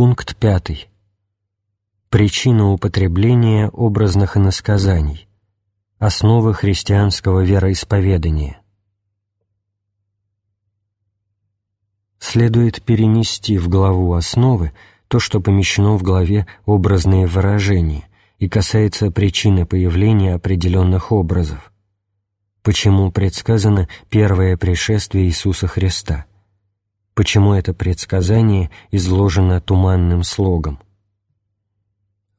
Пункт пятый. Причина употребления образных иносказаний. Основы христианского вероисповедания. Следует перенести в главу «Основы» то, что помещено в главе «Образные выражения» и касается причины появления определенных образов. Почему предсказано первое пришествие Иисуса Христа? Почему это предсказание изложено туманным слогом?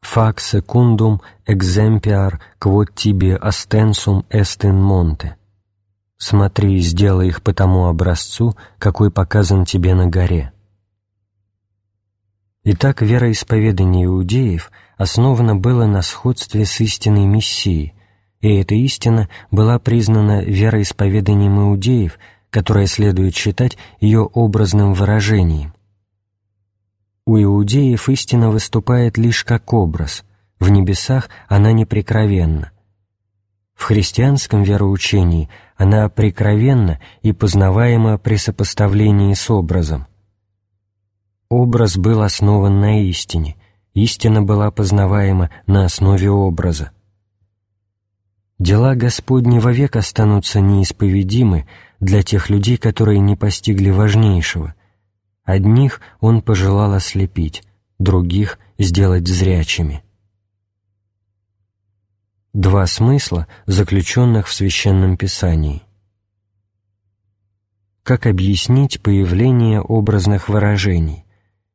«Fac secundum exemplar quod tibi ostensum est in monte» «Смотри, сделай их по тому образцу, какой показан тебе на горе». Итак, вероисповедание иудеев основано было на сходстве с истиной Мессии, и эта истина была признана вероисповеданием иудеев, которое следует считать ее образным выражением. У иудеев истина выступает лишь как образ, в небесах она неприкровенна. В христианском вероучении она прикровенна и познаваема при сопоставлении с образом. Образ был основан на истине, истина была познаваема на основе образа. Дела Господни вовек останутся неисповедимы для тех людей, которые не постигли важнейшего. Одних Он пожелал ослепить, других — сделать зрячими. Два смысла, заключенных в Священном Писании. Как объяснить появление образных выражений?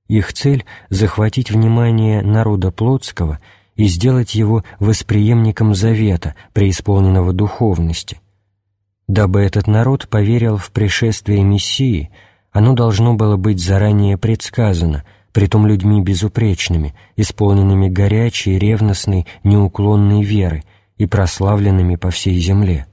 Их цель — захватить внимание народа плотского и сделать его восприемником завета, преисполненного духовности. Дабы этот народ поверил в пришествие Мессии, оно должно было быть заранее предсказано, притом людьми безупречными, исполненными горячей, ревностной, неуклонной веры и прославленными по всей земле.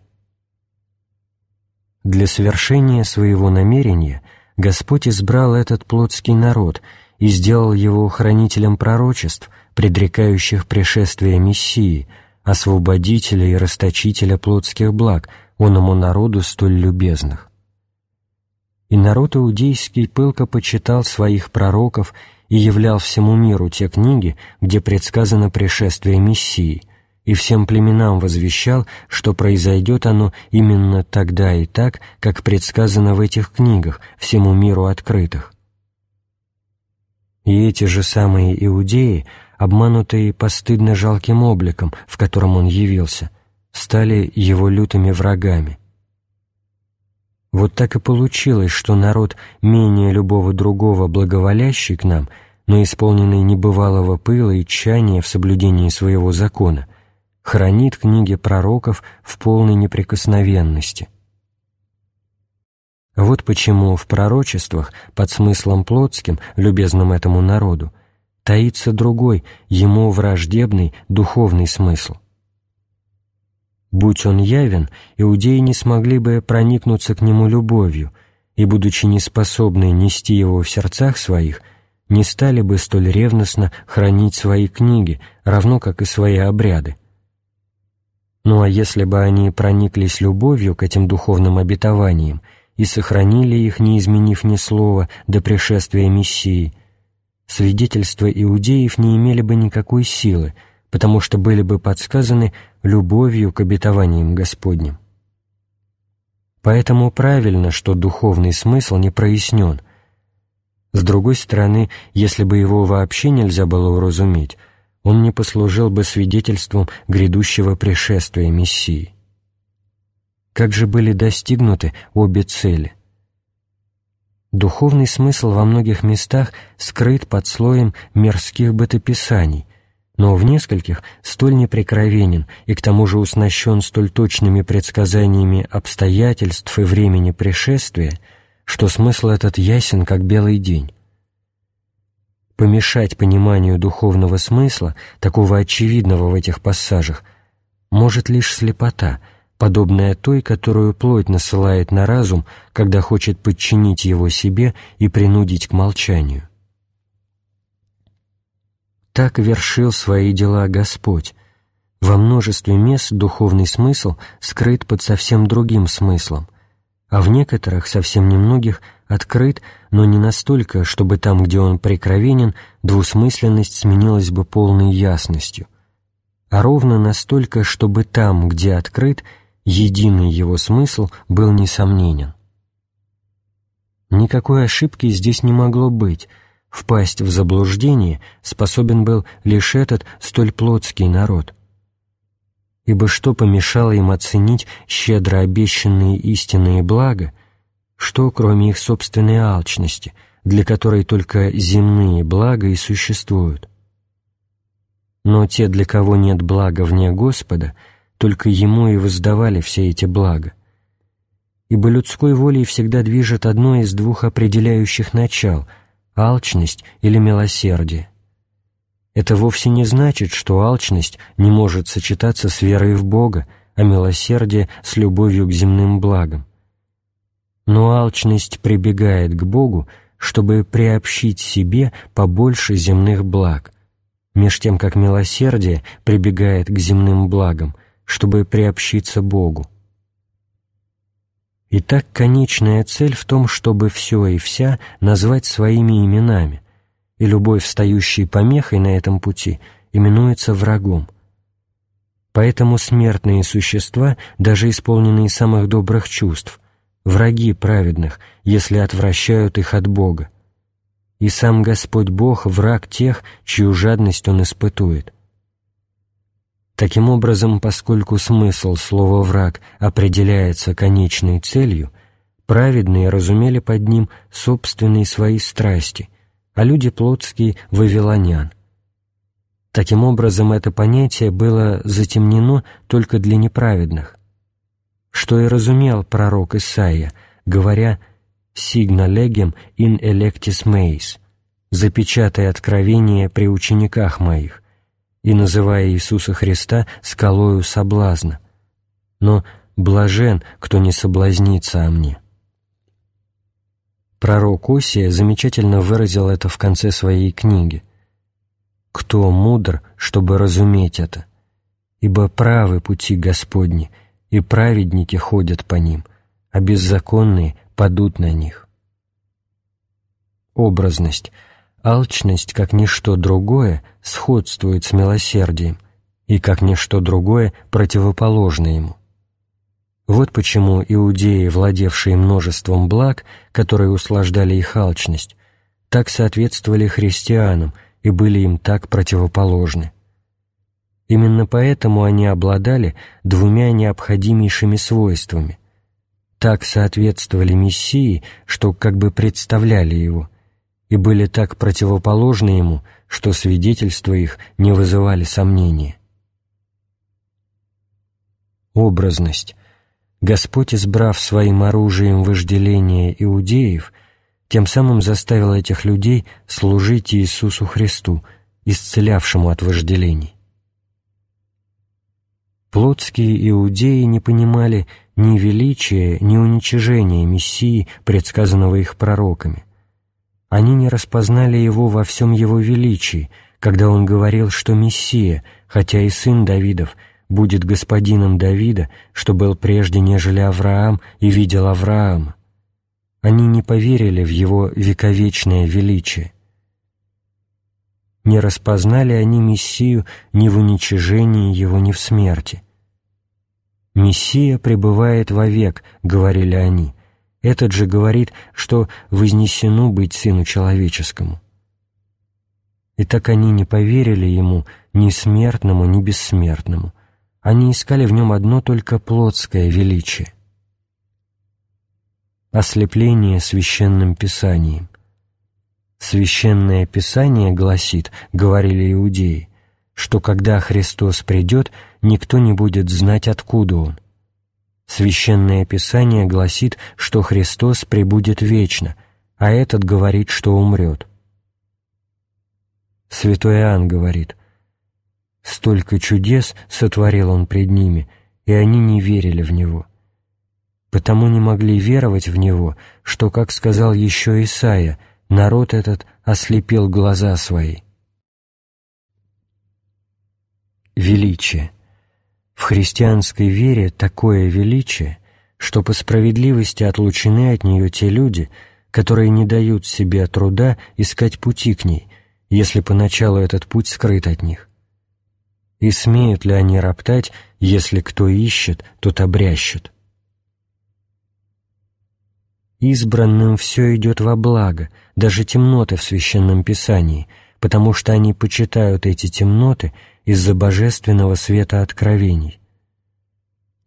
Для совершения своего намерения Господь избрал этот плотский народ — и сделал его хранителем пророчеств, предрекающих пришествие Мессии, освободителя и расточителя плотских благ, оному народу столь любезных. И народ иудейский пылко почитал своих пророков и являл всему миру те книги, где предсказано пришествие Мессии, и всем племенам возвещал, что произойдет оно именно тогда и так, как предсказано в этих книгах, всему миру открытых. И эти же самые иудеи, обманутые постыдно жалким обликом, в котором он явился, стали его лютыми врагами. Вот так и получилось, что народ, менее любого другого благоволящий к нам, но исполненный небывалого пыла и тщания в соблюдении своего закона, хранит книги пророков в полной неприкосновенности. Вот почему в пророчествах под смыслом плотским, любезным этому народу, таится другой, ему враждебный, духовный смысл. Будь он явен, иудеи не смогли бы проникнуться к нему любовью, и, будучи неспособны нести его в сердцах своих, не стали бы столь ревностно хранить свои книги, равно как и свои обряды. Ну а если бы они прониклись любовью к этим духовным обетованиям и сохранили их, не изменив ни слова, до пришествия Мессии, свидетельства иудеев не имели бы никакой силы, потому что были бы подсказаны любовью к обетованиям Господним. Поэтому правильно, что духовный смысл не прояснен. С другой стороны, если бы его вообще нельзя было уразуметь, он не послужил бы свидетельством грядущего пришествия Мессии. Как же были достигнуты обе цели? Духовный смысл во многих местах скрыт под слоем мирских бытописаний, но в нескольких столь неприкровенен и к тому же уснащен столь точными предсказаниями обстоятельств и времени пришествия, что смысл этот ясен, как белый день. Помешать пониманию духовного смысла, такого очевидного в этих пассажах, может лишь слепота — подобная той, которую плоть насылает на разум, когда хочет подчинить его себе и принудить к молчанию. Так вершил свои дела Господь. Во множестве мест духовный смысл скрыт под совсем другим смыслом, а в некоторых, совсем немногих, открыт, но не настолько, чтобы там, где он прикровенен, двусмысленность сменилась бы полной ясностью, а ровно настолько, чтобы там, где открыт, единый его смысл был несомненен. Никакой ошибки здесь не могло быть, впасть в заблуждение способен был лишь этот столь плотский народ — ибо что помешало им оценить щедро обещанные истинные блага, что, кроме их собственной алчности, для которой только земные блага и существуют? Но те, для кого нет блага вне Господа, только Ему и воздавали все эти блага. Ибо людской волей всегда движет одно из двух определяющих начал — алчность или милосердие. Это вовсе не значит, что алчность не может сочетаться с верой в Бога, а милосердие с любовью к земным благам. Но алчность прибегает к Богу, чтобы приобщить себе побольше земных благ, меж тем как милосердие прибегает к земным благам, чтобы приобщиться Богу. Итак, конечная цель в том, чтобы все и вся назвать своими именами, и любой встающий помехой на этом пути именуется врагом. Поэтому смертные существа, даже исполненные самых добрых чувств, враги праведных, если отвращают их от Бога. И сам Господь Бог — враг тех, чью жадность Он испытует. Таким образом, поскольку смысл слова «враг» определяется конечной целью, праведные разумели под ним собственные свои страсти, а люди плотские — вавилонян. Таким образом, это понятие было затемнено только для неправедных. Что и разумел пророк Исаия, говоря «Signa legem in electis meis» «Запечатай откровение при учениках моих», и называя Иисуса Христа скалою соблазна. Но блажен, кто не соблазнится о мне. Пророк Осия замечательно выразил это в конце своей книги. «Кто мудр, чтобы разуметь это? Ибо правы пути Господни, и праведники ходят по ним, а беззаконные падут на них». Образность. Алчность, как ничто другое, сходствует с милосердием, и как ничто другое противоположно ему. Вот почему иудеи, владевшие множеством благ, которые услаждали их алчность, так соответствовали христианам и были им так противоположны. Именно поэтому они обладали двумя необходимейшими свойствами. Так соответствовали Мессии, что как бы представляли его, и были так противоположны ему, что свидетельства их не вызывали сомнения. Образность Господь, избрав своим оружием вожделение иудеев, тем самым заставил этих людей служить Иисусу Христу, исцелявшему от вожделений. Плотские иудеи не понимали ни величия, ни уничижения Мессии, предсказанного их пророками. Они не распознали его во всем его величии, когда он говорил, что Мессия, хотя и сын Давидов, будет господином Давида, что был прежде, нежели Авраам, и видел Авраама. Они не поверили в его вековечное величие. Не распознали они Мессию ни в уничижении его, ни в смерти. «Мессия пребывает вовек», — говорили они. Этот же говорит, что вознесено быть Сыну Человеческому. И так они не поверили Ему ни смертному, ни бессмертному — они искали в нем одно только плотское величие. Ослепление священным писанием. Священное писание гласит, говорили иудеи, что когда Христос придет, никто не будет знать, откуда Он. Священное Писание гласит, что Христос пребудет вечно, а этот говорит, что умрет. Святой Иоанн говорит, Столько чудес сотворил он пред ними, и они не верили в него. Потому не могли веровать в него, что, как сказал еще Исаия, народ этот ослепил глаза свои. Величие. В христианской вере такое величие, что по справедливости отлучены от нее те люди, которые не дают себе труда искать пути к ней, если поначалу этот путь скрыт от них. И смеют ли они роптать, если кто ищет, тот обрящет? Избранным все идет во благо, даже темноты в Священном Писании, потому что они почитают эти темноты из-за божественного света откровений.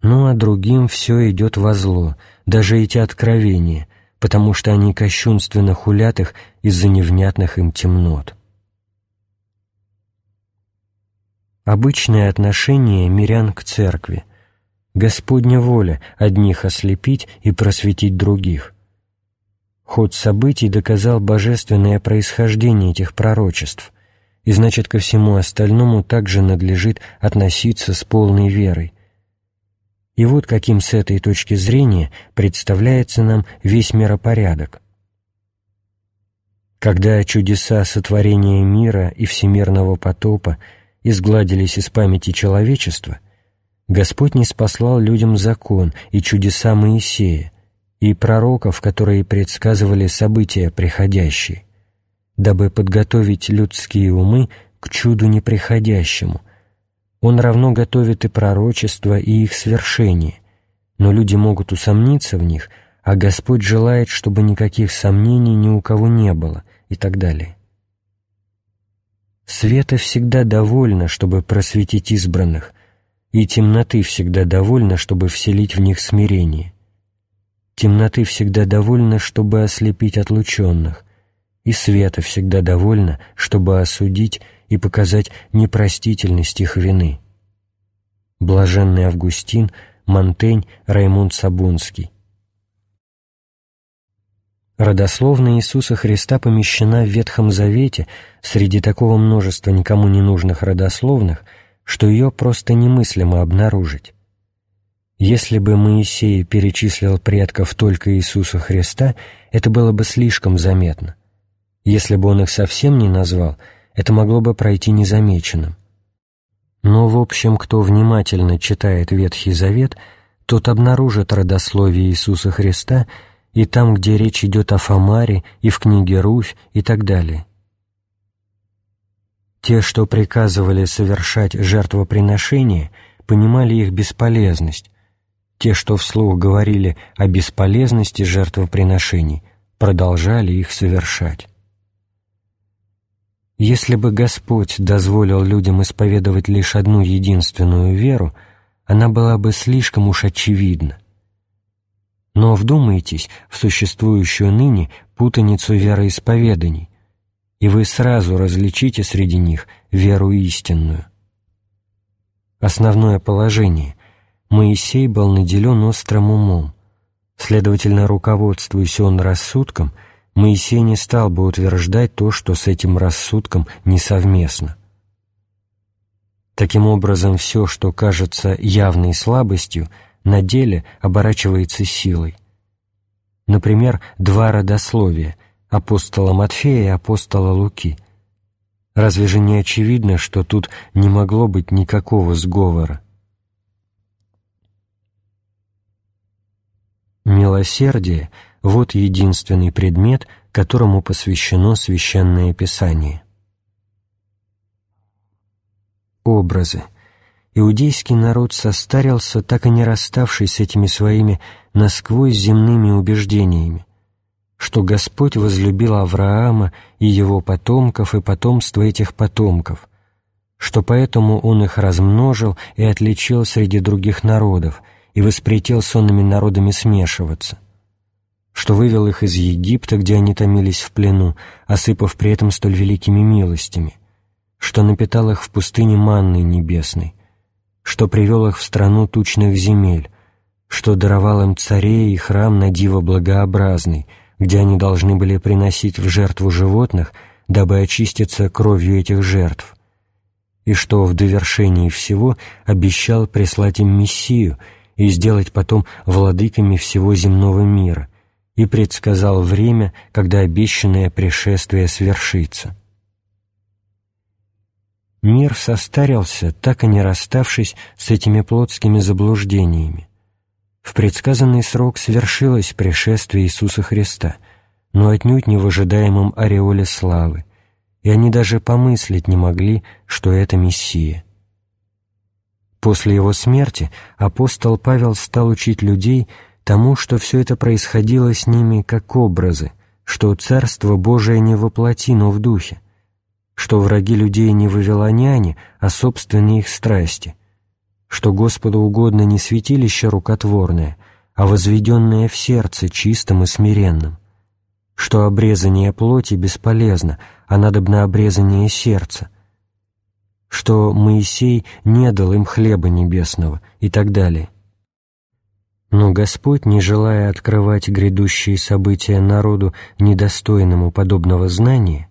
Ну а другим все идет во зло, даже эти откровения, потому что они кощунственно хулят их из-за невнятных им темнот. Обычное отношение мирян к церкви. Господня воля одних ослепить и просветить других. Ход событий доказал божественное происхождение этих пророчеств, и значит, ко всему остальному также надлежит относиться с полной верой. И вот каким с этой точки зрения представляется нам весь миропорядок. Когда чудеса сотворения мира и всемирного потопа изгладились из памяти человечества, Господь не спаслал людям закон и чудеса Моисея, и пророков, которые предсказывали события приходящие, дабы подготовить людские умы к чуду неприходящему. Он равно готовит и пророчества, и их свершение, но люди могут усомниться в них, а Господь желает, чтобы никаких сомнений ни у кого не было, и так далее. Света всегда довольно, чтобы просветить избранных, и темноты всегда довольно, чтобы вселить в них смирение. Темноты всегда довольно, чтобы ослепить отлученных, и света всегда довольно, чтобы осудить и показать непростительность их вины. Блаженный Августин, Монтень, Раймунд Сабунский. Родословная Иисуса Христа помещена в Ветхом Завете среди такого множества никому не нужных родословных, что ее просто немыслимо обнаружить. Если бы Моисей перечислил предков только Иисуса Христа, это было бы слишком заметно. Если бы он их совсем не назвал, это могло бы пройти незамеченным. Но, в общем, кто внимательно читает Ветхий Завет, тот обнаружит родословие Иисуса Христа и там, где речь идет о Фомаре, и в книге Руфь, и так далее. Те, что приказывали совершать жертвоприношения, понимали их бесполезность, те, что вслух говорили о бесполезности жертвоприношений, продолжали их совершать. Если бы Господь дозволил людям исповедовать лишь одну единственную веру, она была бы слишком уж очевидна. Но вдумайтесь в существующую ныне путаницу вероисповеданий, и вы сразу различите среди них веру истинную. Основное положение Моисей был наделен острым умом. Следовательно, руководствуясь он рассудком, Моисей не стал бы утверждать то, что с этим рассудком несовместно. Таким образом, все, что кажется явной слабостью, на деле оборачивается силой. Например, два родословия – апостола Матфея и апостола Луки. Разве же не очевидно, что тут не могло быть никакого сговора? Милосердие – вот единственный предмет, которому посвящено Священное Писание. Образы. Иудейский народ состарился, так и не расставшись с этими своими насквозь земными убеждениями, что Господь возлюбил Авраама и его потомков и потомство этих потомков, что поэтому Он их размножил и отличил среди других народов – и воспретел сонными народами смешиваться, что вывел их из Египта, где они томились в плену, осыпав при этом столь великими милостями, что напитал их в пустыне манной небесной, что привел их в страну тучных земель, что даровал им царей и храм на диво благообразный, где они должны были приносить в жертву животных, дабы очиститься кровью этих жертв, и что в довершении всего обещал прислать им Мессию — и сделать потом владыками всего земного мира, и предсказал время, когда обещанное пришествие свершится. Мир состарился, так и не расставшись с этими плотскими заблуждениями. В предсказанный срок свершилось пришествие Иисуса Христа, но отнюдь не в ожидаемом ореоле славы, и они даже помыслить не могли, что это Мессия. После его смерти апостол Павел стал учить людей тому, что все это происходило с ними как образы, что Царство Божие не воплоти, но в духе, что враги людей не вавилоняне, а собственные их страсти, что Господу угодно не святилище рукотворное, а возведенное в сердце чистым и смиренным, что обрезание плоти бесполезно, а надобно обрезание сердца, что Моисей не дал им хлеба небесного и так далее. Но Господь, не желая открывать грядущие события народу, недостойному подобного знания,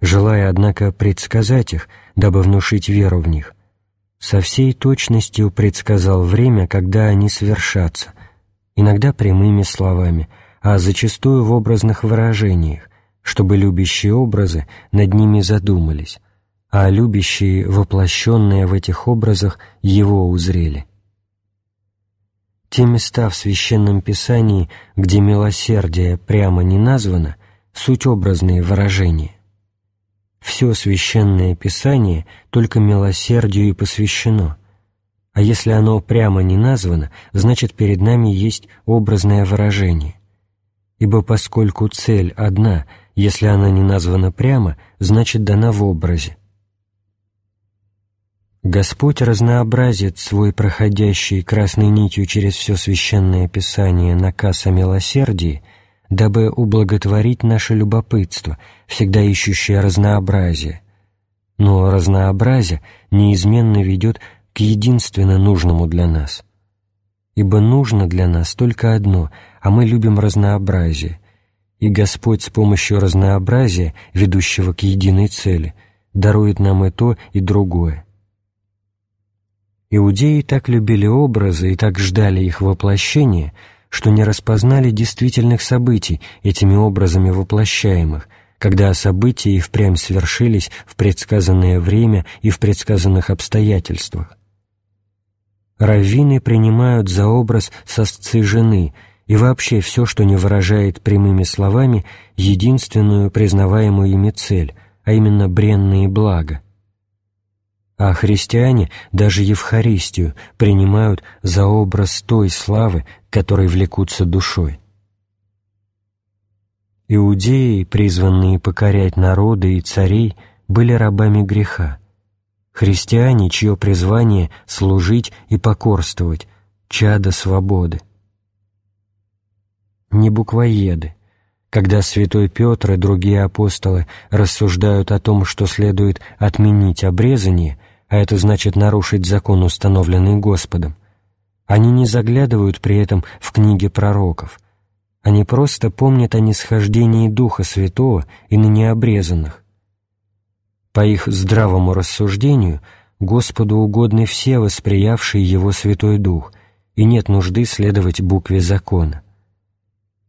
желая, однако, предсказать их, дабы внушить веру в них, со всей точностью предсказал время, когда они свершатся, иногда прямыми словами, а зачастую в образных выражениях, чтобы любящие образы над ними задумались, а любящие, воплощенные в этих образах, его узрели. Те места в Священном Писании, где милосердие прямо не названо, суть образные выражения. Все Священное Писание только милосердию и посвящено, а если оно прямо не названо, значит перед нами есть образное выражение. Ибо поскольку цель одна, если она не названа прямо, значит дана в образе. Господь разнообразит свой проходящий красной нитью через все Священное Писание наказ о милосердии, дабы ублаготворить наше любопытство, всегда ищущее разнообразие. Но разнообразие неизменно ведет к единственно нужному для нас. Ибо нужно для нас только одно, а мы любим разнообразие, и Господь с помощью разнообразия, ведущего к единой цели, дарует нам и то, и другое. Иудеи так любили образы и так ждали их воплощения, что не распознали действительных событий этими образами воплощаемых, когда события и впрямь свершились в предсказанное время и в предсказанных обстоятельствах. Раввины принимают за образ сосцы жены и вообще все, что не выражает прямыми словами единственную признаваемую ими цель, а именно бренные блага а христиане даже Евхаристию принимают за образ той славы, которой влекутся душой. Иудеи, призванные покорять народы и царей, были рабами греха. Христиане, чье призвание — служить и покорствовать, чада свободы. Не буквоеды. Когда святой Петр и другие апостолы рассуждают о том, что следует отменить обрезание — а это значит нарушить закон, установленный Господом, они не заглядывают при этом в книги пророков. Они просто помнят о нисхождении Духа Святого и на необрезанных. По их здравому рассуждению Господу угодны все восприявшие Его Святой Дух, и нет нужды следовать букве закона.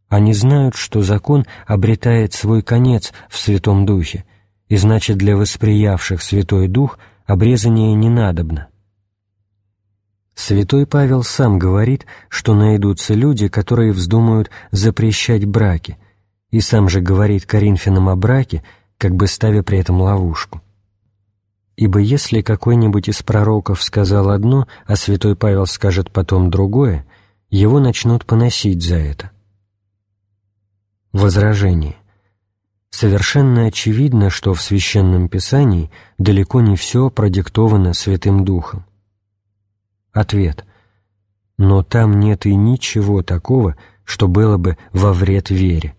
Они знают, что закон обретает свой конец в Святом Духе, и значит для восприявших Святой Дух – обрезание не надобно. Святой Павел сам говорит, что найдутся люди, которые вздумают запрещать браки, и сам же говорит Коринфянам о браке, как бы ставя при этом ловушку. Ибо если какой-нибудь из пророков сказал одно, а святой Павел скажет потом другое, его начнут поносить за это. Возражение. Совершенно очевидно, что в Священном Писании далеко не все продиктовано Святым Духом. Ответ. Но там нет и ничего такого, что было бы во вред вере.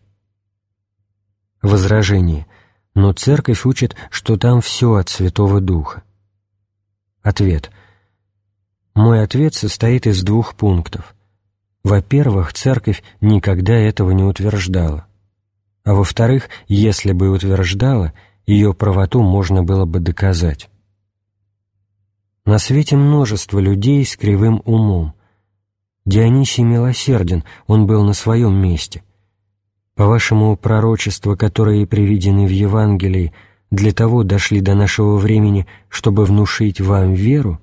Возражение. Но Церковь учит, что там все от Святого Духа. Ответ. Мой ответ состоит из двух пунктов. Во-первых, Церковь никогда этого не утверждала а во-вторых, если бы утверждала, ее правоту можно было бы доказать. На свете множество людей с кривым умом. Дионисий милосерден, он был на своем месте. По-вашему, пророчества, которые приведены в Евангелии, для того дошли до нашего времени, чтобы внушить вам веру?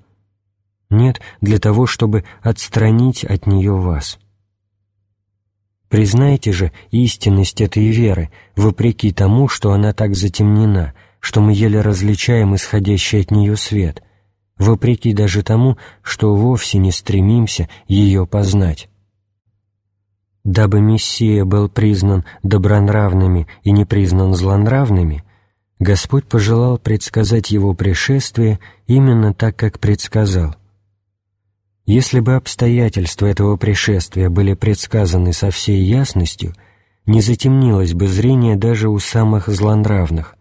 Нет, для того, чтобы отстранить от нее вас». Признайте же истинность этой веры, вопреки тому, что она так затемнена, что мы еле различаем исходящий от нее свет, вопреки даже тому, что вовсе не стремимся ее познать. Дабы Мессия был признан добронравными и не признан злонравными, Господь пожелал предсказать его пришествие именно так, как предсказал. Если бы обстоятельства этого пришествия были предсказаны со всей ясностью, не затемнилось бы зрение даже у самых злонравных.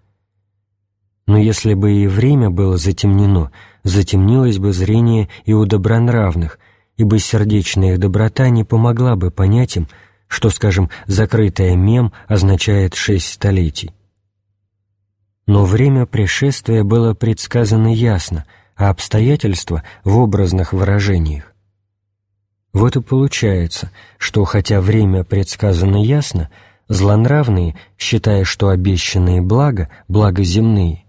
Но если бы и время было затемнено, затемнилось бы зрение и у добронравных, ибо сердечная их доброта не помогла бы понять им, что, скажем, закрытая мем означает шесть столетий. Но время пришествия было предсказано ясно, а обстоятельства — в образных выражениях. Вот и получается, что хотя время предсказано ясно, злонравные, считая, что обещанные блага, блага земные,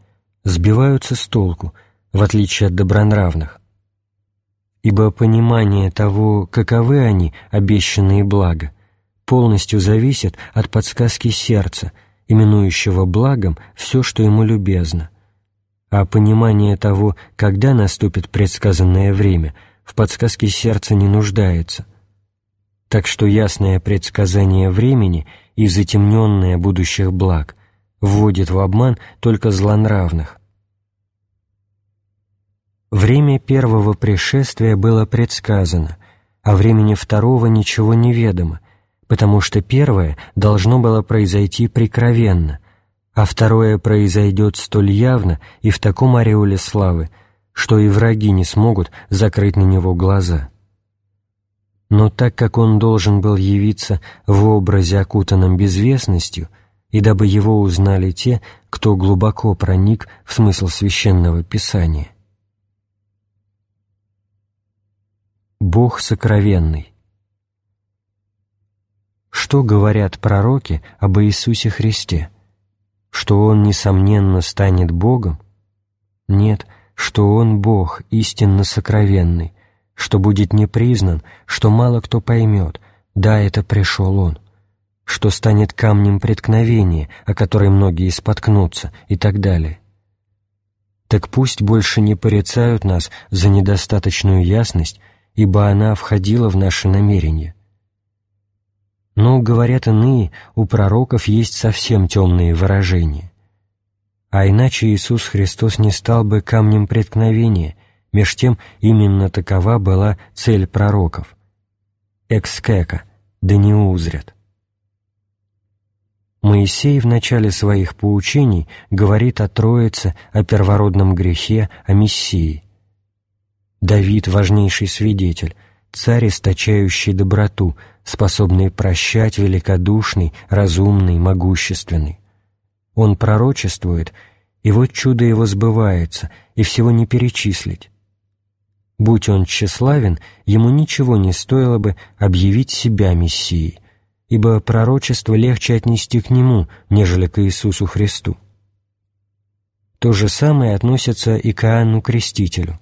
сбиваются с толку, в отличие от добронравных. Ибо понимание того, каковы они, обещанные блага, полностью зависит от подсказки сердца — именующего благом все, что ему любезно, а понимание того, когда наступит предсказанное время, в подсказке сердца не нуждается. Так что ясное предсказание времени и затемненное будущих благ вводит в обман только злонравных. Время первого пришествия было предсказано, а времени второго ничего не ведомо, потому что первое должно было произойти прикровенно, а второе произойдет столь явно и в таком ореоле славы, что и враги не смогут закрыть на него глаза. Но так как он должен был явиться в образе, окутанном безвестностью, и дабы его узнали те, кто глубоко проник в смысл священного писания. Бог сокровенный что говорят пророки об Иисусе Христе? Что Он, несомненно, станет Богом? Нет, что Он Бог, истинно сокровенный, что будет не признан, что мало кто поймет, да, это пришел Он, что станет камнем преткновения, о которой многие споткнутся, и так далее. Так пусть больше не порицают нас за недостаточную ясность, ибо она входила в наши намерения. Но, говорят иные, у пророков есть совсем темные выражения. А иначе Иисус Христос не стал бы камнем преткновения, меж тем именно такова была цель пророков. «Экскека, да не узрят». Моисей в начале своих поучений говорит о Троице, о первородном грехе, о Мессии. Давид – важнейший свидетель, царь, источающий доброту, способный прощать, великодушный, разумный, могущественный. Он пророчествует, и вот чудо его сбывается, и всего не перечислить. Будь он тщеславен, ему ничего не стоило бы объявить себя Мессией, ибо пророчество легче отнести к нему, нежели к Иисусу Христу. То же самое относится и к Иоанну Крестителю.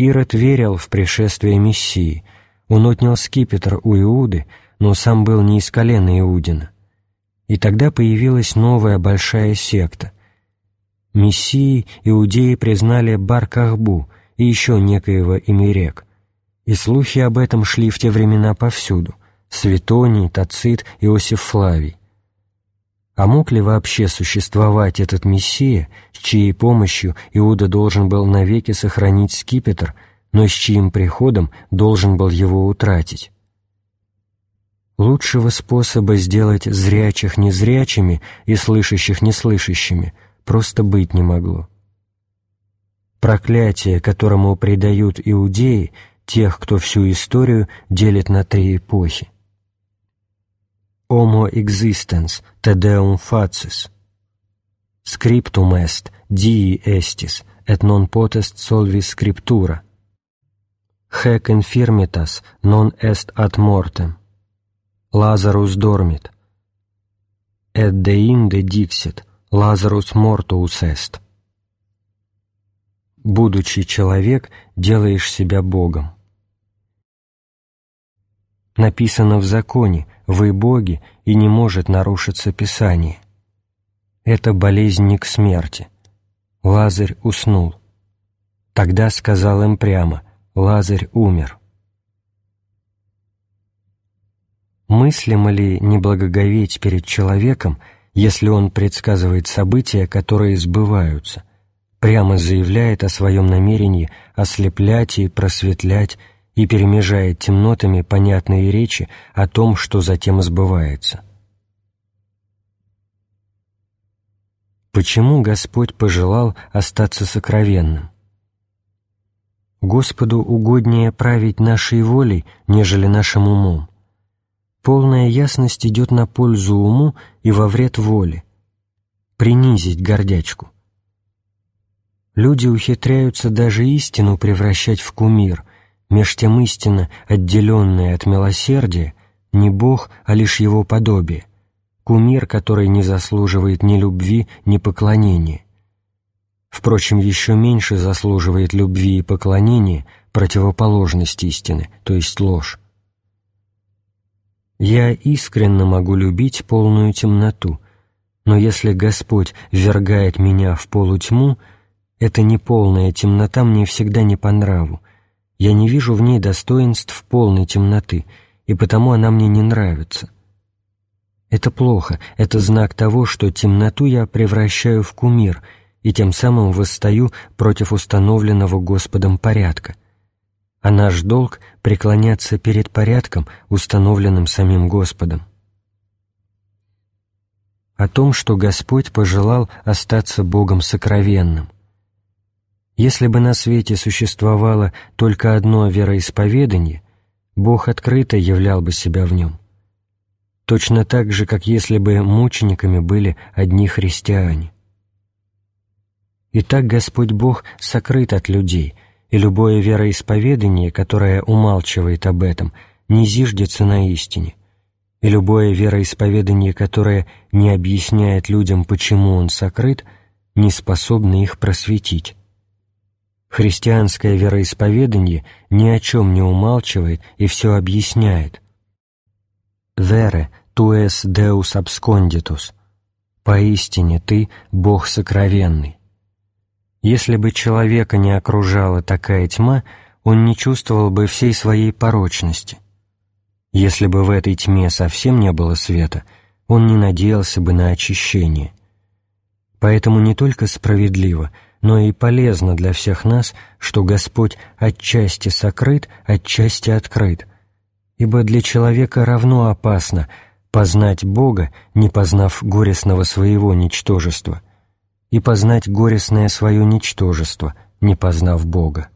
Ирод верил в пришествие Мессии, он отнял скипетр у Иуды, но сам был не из колена Иудина. И тогда появилась новая большая секта. Мессии иудеи признали Бар-Кахбу и еще некоего Имерек, и слухи об этом шли в те времена повсюду — Светоний, Тацит, Иосиф Флавий. А мог ли вообще существовать этот Мессия, с чьей помощью Иуда должен был навеки сохранить скипетр, но с чьим приходом должен был его утратить? Лучшего способа сделать зрячих незрячими и слышащих неслышащими просто быть не могло. Проклятие, которому предают иудеи, тех, кто всю историю делит на три эпохи homo existens te deum facis. Scriptum est, dii estis, et non potest solvis scriptura. Hec infirmitas non est ad mortem. Lazarus dormit. Et deinde dixit, Lazarus mortuus est. Будучи человек, делаешь себя Богом. Написано в законе «Вы боги» и не может нарушиться Писание. Это болезнь к смерти. Лазарь уснул. Тогда сказал им прямо «Лазарь умер». Мыслимо ли не благоговеть перед человеком, если он предсказывает события, которые сбываются, прямо заявляет о своем намерении ослеплять и просветлять и перемежает темнотами понятные речи о том, что затем сбывается. Почему Господь пожелал остаться сокровенным? Господу угоднее править нашей волей, нежели нашим умом. Полная ясность идет на пользу уму и во вред воле. Принизить гордячку. Люди ухитряются даже истину превращать в кумир, меж тем истина, отделенная от милосердия, не Бог, а лишь его подобие, кумир, который не заслуживает ни любви, ни поклонения. Впрочем, еще меньше заслуживает любви и поклонения противоположность истины, то есть ложь. Я искренне могу любить полную темноту, но если Господь ввергает меня в полутьму, эта неполная темнота мне всегда не по нраву. Я не вижу в ней достоинств полной темноты, и потому она мне не нравится. Это плохо, это знак того, что темноту я превращаю в кумир и тем самым восстаю против установленного Господом порядка а наш долг — преклоняться перед порядком, установленным самим Господом. О том, что Господь пожелал остаться Богом сокровенным. Если бы на свете существовало только одно вероисповедание, Бог открыто являл бы себя в нем. Точно так же, как если бы мучениками были одни христиане. Итак, Господь Бог сокрыт от людей — и любое вероисповедание, которое умалчивает об этом, не зиждется на истине, и любое вероисповедание, которое не объясняет людям, почему он сокрыт, не способно их просветить. Христианское вероисповедание ни о чем не умалчивает и все объясняет. «Вере, туэс деус absconditus» — «Поистине ты — Бог сокровенный». Если бы человека не окружала такая тьма, он не чувствовал бы всей своей порочности. Если бы в этой тьме совсем не было света, он не надеялся бы на очищение. Поэтому не только справедливо, но и полезно для всех нас, что Господь отчасти сокрыт, отчасти открыт, ибо для человека равно опасно познать Бога, не познав горестного своего ничтожества – и познать горестное свое ничтожество, не познав Бога.